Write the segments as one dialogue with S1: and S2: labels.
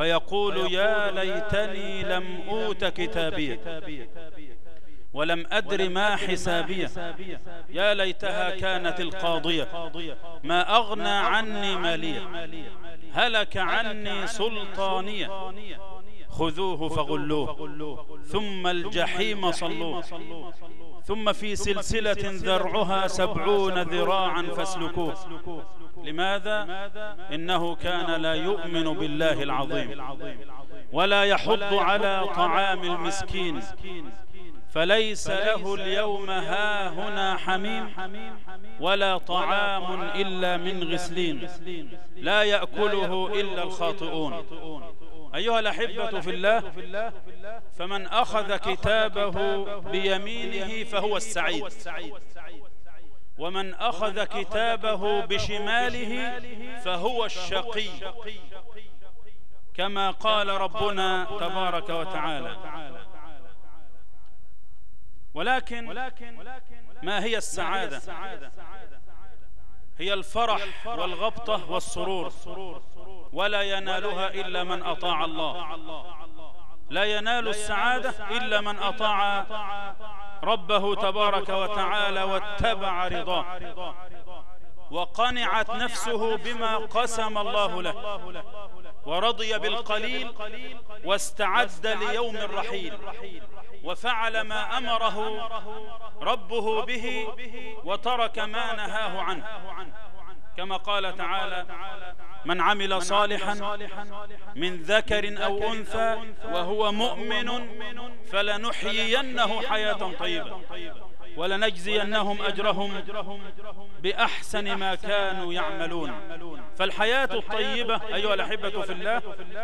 S1: فيقول يا ليتني لم أوت كتابية ولم أدر ما حسابية يا ليتها كانت القاضية ما أغنى عني مالية هلك عني سلطانية خذوه فغلوه ثم الجحيم صلوه ثم في سلسلة ذرعها سبعون ذراعا فاسلكوه لماذا؟ إنه كان لا يؤمن بالله العظيم ولا يحض على طعام المسكين فليس له اليوم ها هنا حميم ولا طعام إلا من غسلين لا يأكله إلا الخاطئون أيها الأحبة في الله فمن أخذ كتابه بيمينه فهو السعيد ومن أخذ كتابه بشماله فهو الشقي كما قال ربنا تبارك وتعالى ولكن ما هي السعادة هي الفرح والغبطة والسرور ولا ينالها إلا من أطاع الله لا ينال السعادة إلا من أطاع ربه تبارك وتعالى واتبع رضاه وقنعت نفسه بما قسم الله له ورضي بالقليل واستعد ليوم الرحيل وفعل ما أمره ربه به وترك ما نهاه عنه كما قال تعالى من عمل صالحا من ذكر أو أنثى وهو مؤمن فلنحيينه حياة طيبة ولنجزينهم أجرهم بأحسن ما كانوا يعملون فالحياة الطيبة أيها الأحبة في الله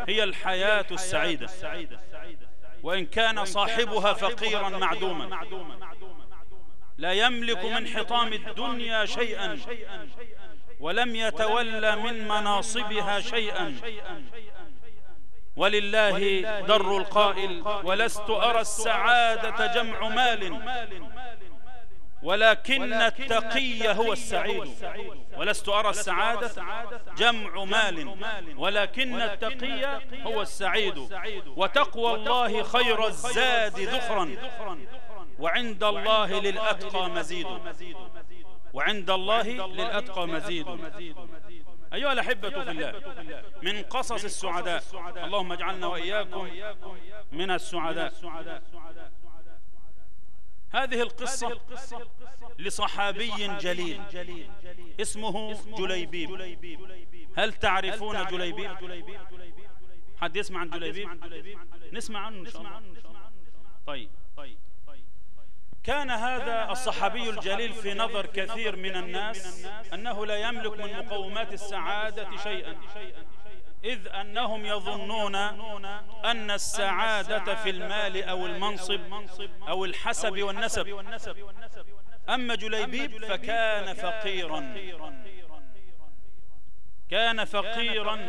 S1: هي الحياة السعيدة وإن كان صاحبها فقيرا معدوما لا يملك من حطام الدنيا شيئا ولم يتولى من مناصبها شيئا ولله در القائل ولست أرى السعادة جمع مال ولكن التقي هو السعيد ولست أرى السعادة جمع مال ولكن التقي هو السعيد وتقوى الله خير الزاد ذخرا وعند الله للأتقى مزيد
S2: وعند الله للأتقى مزيد أيها الأحبة في الله من قصص السعداء اللهم اجعلنا وإياكم من السعداء
S1: هذه القصة لصحابي جليل اسمه جليبيب هل تعرفون جليبيب حد يسمع عن جليبيب نسمع عنه إن شاء الله طيب كان هذا الصحابي الجليل في نظر كثير من الناس أنه لا يملك من مقومات السعادة شيئا إذ أنهم يظنون أن السعادة في المال أو المنصب أو الحسب والنسب أما جليبيب فكان فقيرا كان فقيرا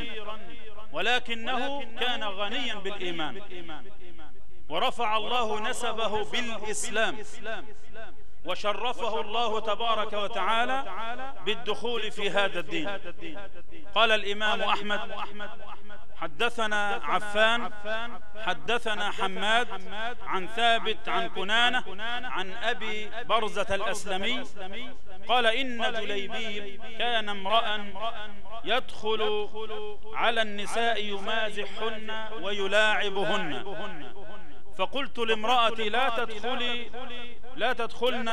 S1: ولكنه كان غنيا بالإيمان ورفع الله نسبه بالإسلام وشرفه الله تبارك وتعالى بالدخول في هذا الدين قال الإمام أحمد حدثنا عفان حدثنا حماد عن ثابت عن كنانة عن أبي برزة الأسلمي قال إن جليبيب كان امرأ يدخل على النساء يمازحهن ويلاعبهن فقلت لامرأتي لا تدخلي لا تدخلن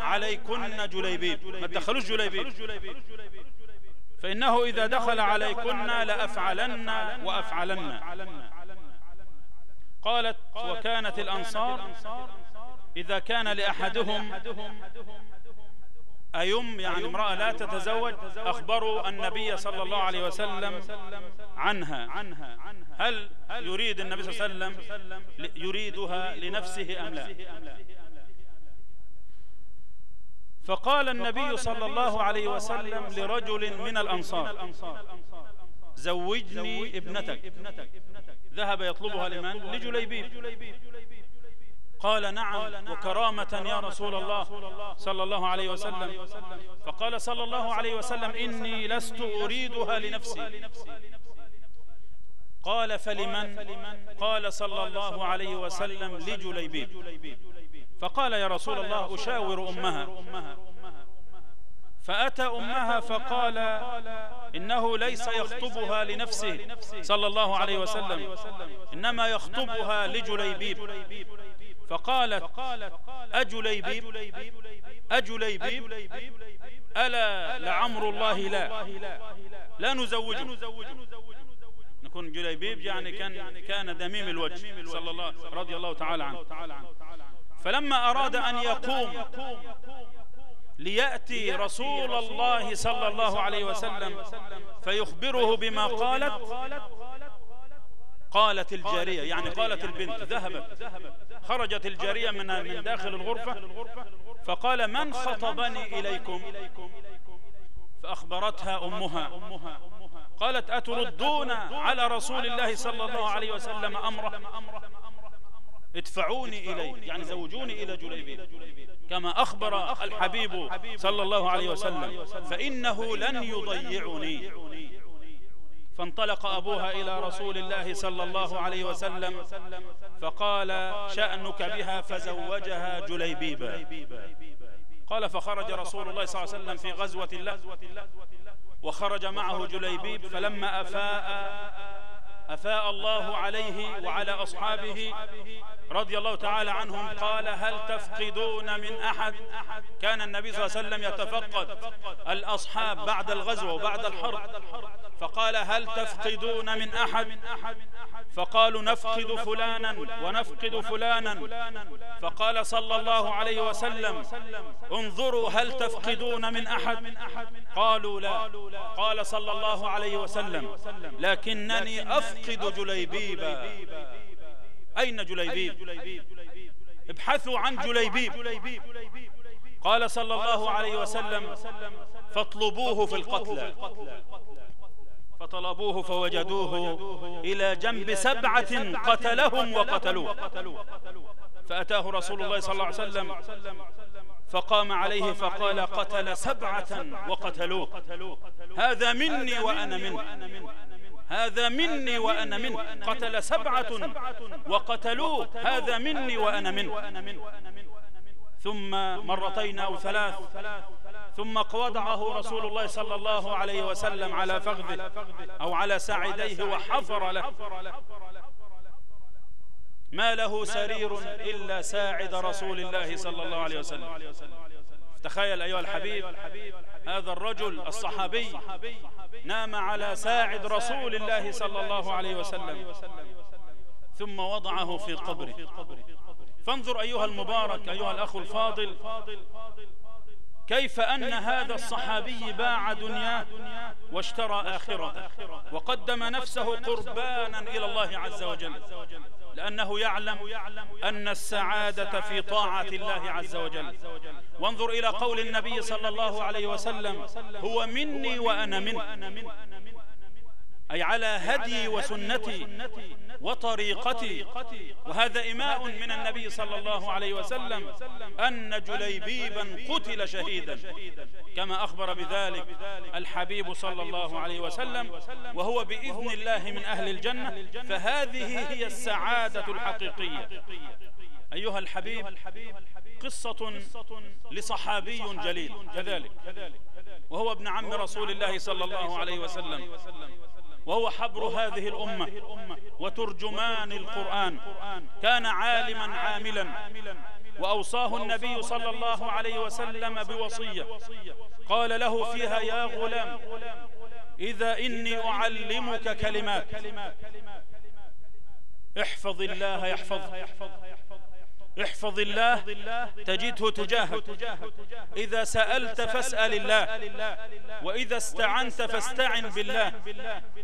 S1: عليكن جليبيب ما تدخلوش جليبيب
S2: فإنه إذا دخل عليكن لأفعلن وأفعلن
S1: قالت وكانت الأنصار إذا كان لأحدهم أيم يعني, يعني امرأة لا تتزوج أخبروا النبي صلى الله عليه وسلم عنها هل يريد النبي صلى الله عليه وسلم يريدها لنفسه أم لا فقال النبي صلى الله عليه وسلم لرجل من الأنصار زوجني ابنتك ذهب يطلبها لمن لجليبيب قال نعم وكرامة يا رسول الله صلى الله عليه وسلم فقال صلى الله عليه وسلم إني لست أريدها لنفسي قال فلمن قال صلى الله عليه وسلم لجليبيب فقال يا رسول الله أشاور أمها فأتى أمها فقال إنه ليس يخطبها لنفسه صلى الله عليه وسلم إنما يخطبها لجليبيب فقالت أجليبيب أجليبيب ألا لعمر الله لا لا نزوجه نكون جليبيب يعني كان كان دميم الوجه صلى الله رضي الله تعالى عنه فلما أراد أن يقوم ليأتي رسول الله صلى الله عليه وسلم فيخبره بما قالت قالت الجارية يعني قالت يعني البنت ذهبت خرجت الجارية من من داخل الغرفة فقال من خطبني إليكم فأخبرتها أمها قالت أتردون على رسول الله صلى الله عليه وسلم أمره ادفعوني إليه يعني زوجوني إلى جليبيب كما أخبر الحبيب صلى الله عليه وسلم فإنه لن يضيعني فانطلق أبوها إلى رسول الله صلى الله عليه وسلم فقال شأنك بها فزوجها جليبيبا قال فخرج رسول الله صلى الله عليه وسلم في غزوة الله وخرج معه جليبيب فلما أفاء أفاء الله عليه وعلى أصحابه رضي الله تعالى عنهم قال هل تفقدون من أحد كان النبي صلى الله عليه وسلم يتفقد الأصحاب بعد الغزو وبعد الحرب فقال هل تفقدون من أحد فقالوا نفقد فلانا ونفقد فلانا فقال صلى الله عليه وسلم انظروا هل تفقدون من أحد قالوا لا قال صلى الله عليه وسلم لكنني أفقد يفقد جليبيبا أين جليبيب ابحثوا عن جليبيب قال صلى الله عليه وسلم فاطلبوه في القتلى فطلبوه فوجدوه إلى جنب سبعة قتلهم وقتلوه فأتاه رسول الله صلى الله عليه وسلم فقام عليه فقال قتل سبعة وقتلوه هذا مني وأنا منه هذا مني وأنا منه قتل سبعة وقتلوه هذا مني وأنا منه ثم مرتين أو ثلاث ثم وضعه رسول الله صلى الله عليه وسلم على فخذه أو على ساعديه وحفر له ما له سرير إلا ساعد رسول الله صلى الله عليه وسلم تخيل أيها الحبيب هذا الرجل الصحابي نام على ساعد رسول الله صلى الله عليه وسلم ثم وضعه في قبره فانظر أيها المبارك أيها الأخ الفاضل كيف أن هذا الصحابي باع دنياه واشترى آخرته وقدم نفسه قربانا إلى الله عز وجل لأنه يعلم أن السعادة في طاعة الله عز وجل وانظر إلى قول النبي صلى الله عليه وسلم هو مني وأنا منه أي على هدي وسنتي وطريقتي وهذا إماء من النبي صلى الله عليه وسلم أن جليبيبا قتل شهيدا كما أخبر بذلك الحبيب صلى الله عليه وسلم وهو بإذن الله من أهل الجنة فهذه هي السعادة الحقيقية أيها الحبيب قصة لصحابي جليل كذلك وهو ابن عم رسول الله صلى الله عليه وسلم وهو حبر هذه الأمة وترجمان القرآن كان عالما عاملا وأوصاه النبي صلى الله عليه وسلم بوصية قال له فيها يا غلام إذا إني أعلمك كلمات احفظ الله يحفظك احفظ الله تجده تجاهك إذا سألت فاسأل الله وإذا استعنت فاستعن بالله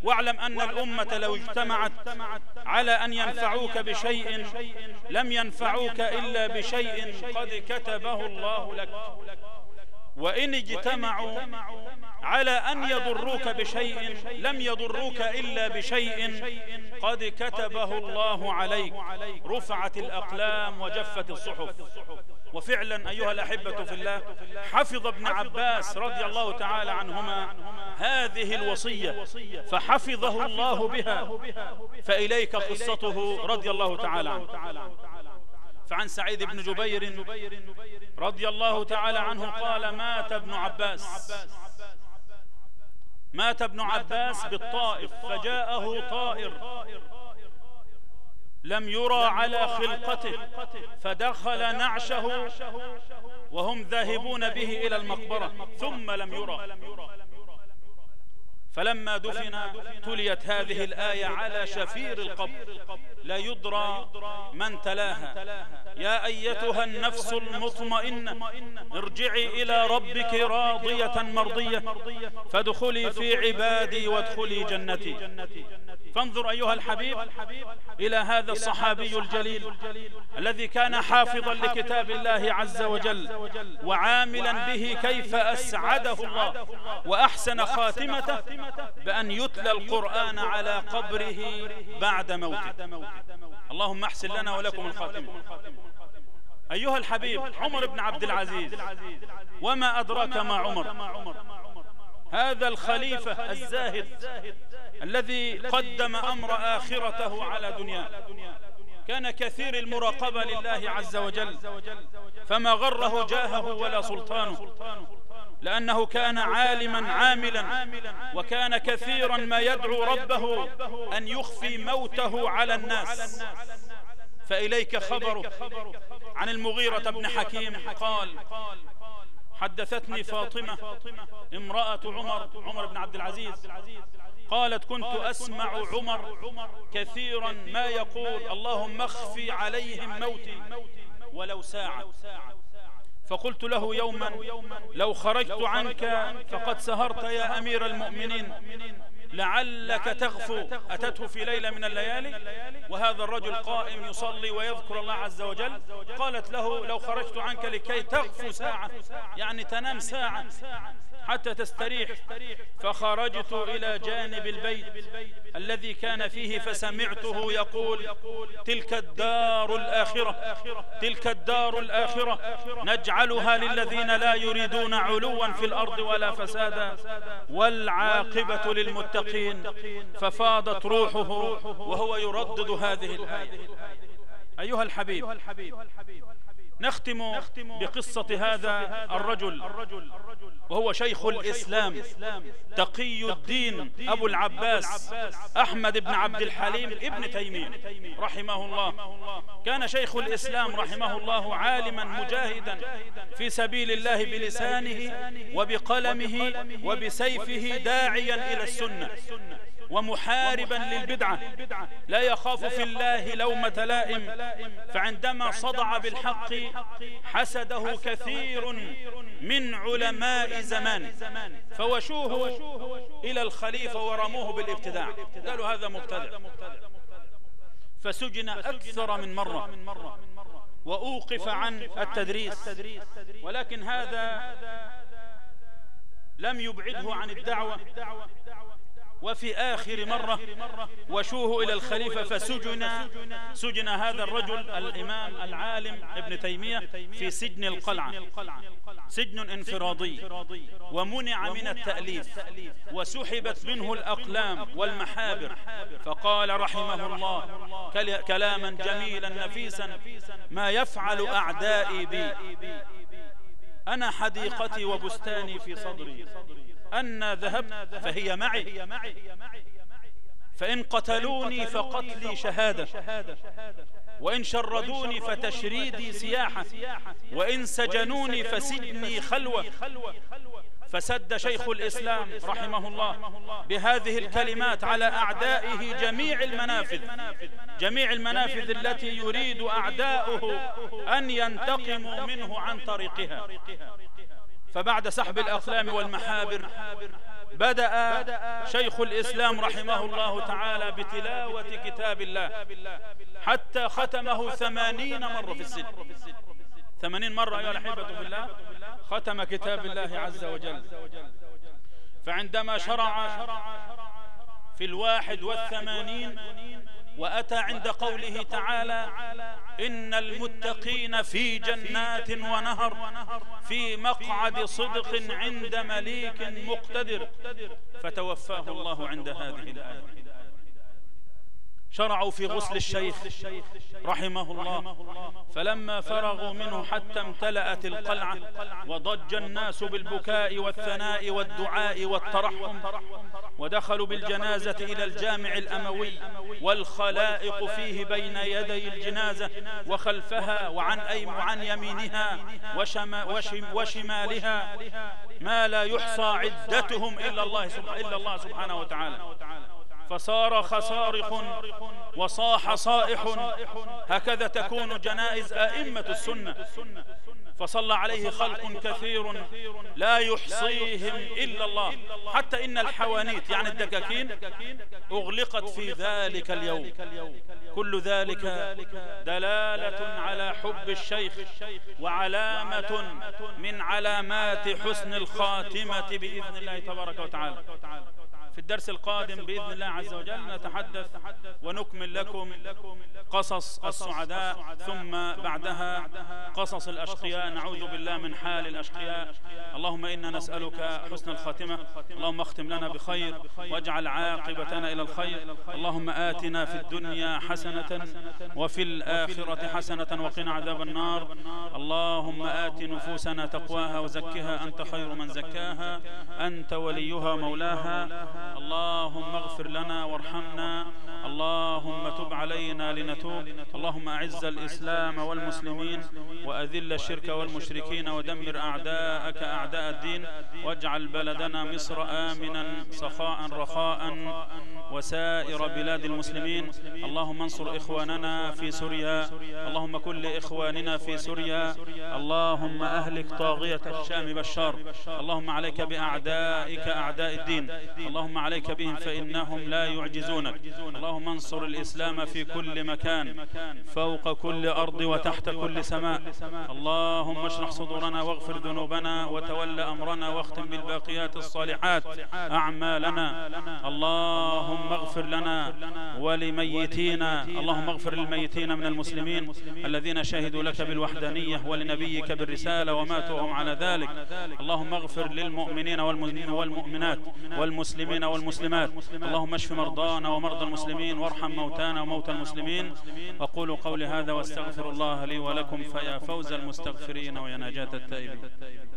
S1: واعلم أن الأمة لو اجتمعت على أن ينفعوك بشيء لم ينفعوك إلا بشيء قد كتبه الله لك وإن اجتمعوا على أن يضروك بشيء لم يضروك إلا بشيء قد كتبه الله عليك رفعت الأقلام وجفت الصحف وفعلا أيها الأحبة في الله حفظ ابن عباس رضي الله تعالى عنهما هذه الوصية فحفظه الله بها فإليك قصته رضي الله تعالى عنه فعن سعيد بن جبير رضي الله تعالى عنه قال مات ابن عباس مات ابن عباس بالطائف فجاءه طائر لم يرى على خلقته فدخل نعشه وهم ذاهبون به إلى المقبرة ثم لم يرى فلما دفن تليت هذه الآية على شفير القبر لا يدرى من تلاها يا أيتها النفس المطمئنة ارجعي إلى ربك راضية مرضية فادخلي في عبادي وادخلي جنتي فانظر أيها الحبيب إلى هذا الصحابي الجليل الذي كان حافظا لكتاب الله عز وجل وعاملا به كيف أسعده الله وأحسن خاتمته بأن يتلى القرآن على قبره بعد موته اللهم احسن لنا ولكم الخاتمة أيها الحبيب عمر بن عبد العزيز وما أدراك ما عمر هذا الخليفة الزاهد الذي قدم أمر آخرته على دنياه كان كثير المراقبة لله عز وجل فما غره جاهه ولا سلطانه لأنه كان عالما عاملا وكان كثيرا ما يدعو ربه أن يخفي موته على الناس فإليك خبره عن المغيرة بن حكيم قال حدثتني فاطمة امرأة عمر عمر بن عبد العزيز قالت كنت أسمع عمر كثيرا ما يقول اللهم اخفي عليهم موتي ولو ساعة فقلت له يوما لو خرجت عنك فقد سهرت يا أمير المؤمنين لعلك تغفو أتته في ليلة من الليالي وهذا الرجل قائم يصلي ويذكر الله عز وجل قالت له لو خرجت عنك لكي تغفو ساعة يعني تنام يعني ساعة حتى تستريح فخرجت إلى جانب البيت الذي كان فيه فسمعته يقول تلك الدار الآخرة تلك الدار الآخرة نجعلها للذين لا يريدون علوا في الأرض ولا فسادا والعاقبة للمتقين ففاضت روحه وهو يردد هذه الآية أيها الحبيب نختم بقصة هذا الرجل وهو شيخ الإسلام تقي الدين أبو العباس أحمد بن عبد الحليم ابن تيمية رحمه الله كان شيخ الإسلام رحمه الله عالما مجاهدا في سبيل الله بلسانه وبقلمه وبسيفه داعيا إلى السنة ومحاربا للبدعة لا يخاف في الله لومة لائم فعندما صدع بالحق حسده كثير من علماء زمان فوشوه إلى الخليفة ورموه بالابتداع قالوا هذا مبتدع فسجن أكثر من مرة وأوقف عن التدريس ولكن هذا لم يبعده عن الدعوة وفي آخر مرة وشوه إلى الخليفة فسجن سجن هذا الرجل الإمام العالم ابن تيمية في سجن القلعة سجن انفرادي ومنع من التأليف وسحبت منه الأقلام والمحابر فقال رحمه الله كلاما جميلا نفيسا ما يفعل أعدائي بي أنا حديقتي وبستاني في صدري أن ذهبت فهي معي فإن قتلوني فقتلي شهادة وإن شردوني فتشريدي سياحة وإن سجنوني فسجني خلوة فسد شيخ الإسلام رحمه الله بهذه الكلمات على أعدائه جميع المنافذ جميع المنافذ التي يريد أعداؤه أن ينتقموا منه عن طريقها فبعد سحب الأقلام والمحابر بدأ شيخ الإسلام رحمه الله تعالى بتلاوة كتاب الله حتى ختمه ثمانين مرة في السن ثمانين مرة أيها الأحبة في الله ختم كتاب الله عز وجل فعندما شرع في الواحد والثمانين وأتى عند قوله تعالى إن المتقين في جنات ونهر في مقعد صدق عند مليك مقتدر فتوفاه الله عند هذه الآية شرعوا في غسل الشيخ رحمه الله فلما فرغوا منه حتى امتلأت القلعة وضج الناس بالبكاء والثناء والدعاء والترحم ودخلوا بالجنازة إلى الجامع الأموي والخلائق فيه بين يدي الجنازة وخلفها وعن أيم وعن يمينها وشما وشم وشمالها ما لا يحصى عدتهم إلا الله سبحانه وتعالى فصار خصارخ وصاح صائح هكذا تكون جنائز آئمة السنة فصلى عليه خلق كثير لا يحصيهم إلا الله حتى إن الحوانيت يعني الدكاكين أغلقت في ذلك اليوم كل ذلك دلالة على حب الشيخ وعلامة من علامات حسن الخاتمة بإذن الله تبارك وتعالى في الدرس القادم بإذن الله عز وجل نتحدث ونكمل لكم قصص السعداء ثم بعدها قصص الأشقياء نعوذ بالله من حال الأشقياء اللهم إنا نسألك حسن الخاتمة اللهم اختم لنا بخير واجعل عاقبتنا إلى الخير اللهم آتنا في الدنيا حسنة وفي الآخرة حسنة وقنا عذاب النار اللهم آت نفوسنا تقواها وزكها أنت خير من زكاها أنت وليها مولاها اللهم اغفر لنا وارحمنا اللهم تب علينا لنتوب اللهم أعز الإسلام والمسلمين وأذل الشرك والمشركين ودمر أعداءك أعداء الدين واجعل بلدنا مصر آمنا سخاء رخاء وسائر بلاد المسلمين اللهم انصر إخواننا في سوريا اللهم كل إخواننا في سوريا اللهم أهلك طاغية الشام بشار اللهم عليك بأعدائك أعداء الدين اللهم اللهم عليك بهم فإنهم لا يعجزونك اللهم انصر الإسلام في كل مكان فوق كل أرض وتحت كل سماء اللهم اشرح صدورنا واغفر ذنوبنا وتول أمرنا واختم بالباقيات الصالحات أعمالنا اللهم اغفر لنا ولميتينا اللهم اغفر للميتين من المسلمين الذين شهدوا لك بالوحدانية ولنبيك بالرسالة وماتوا على ذلك اللهم اغفر للمؤمنين والمؤمنات والمسلمين والمسلمات اللهم اشف مرضانا ومرضى المسلمين وارحم موتانا وموتى المسلمين أقول قولي هذا واستغفر الله لي ولكم فيا فوز المستغفرين ويا نجاة التائبين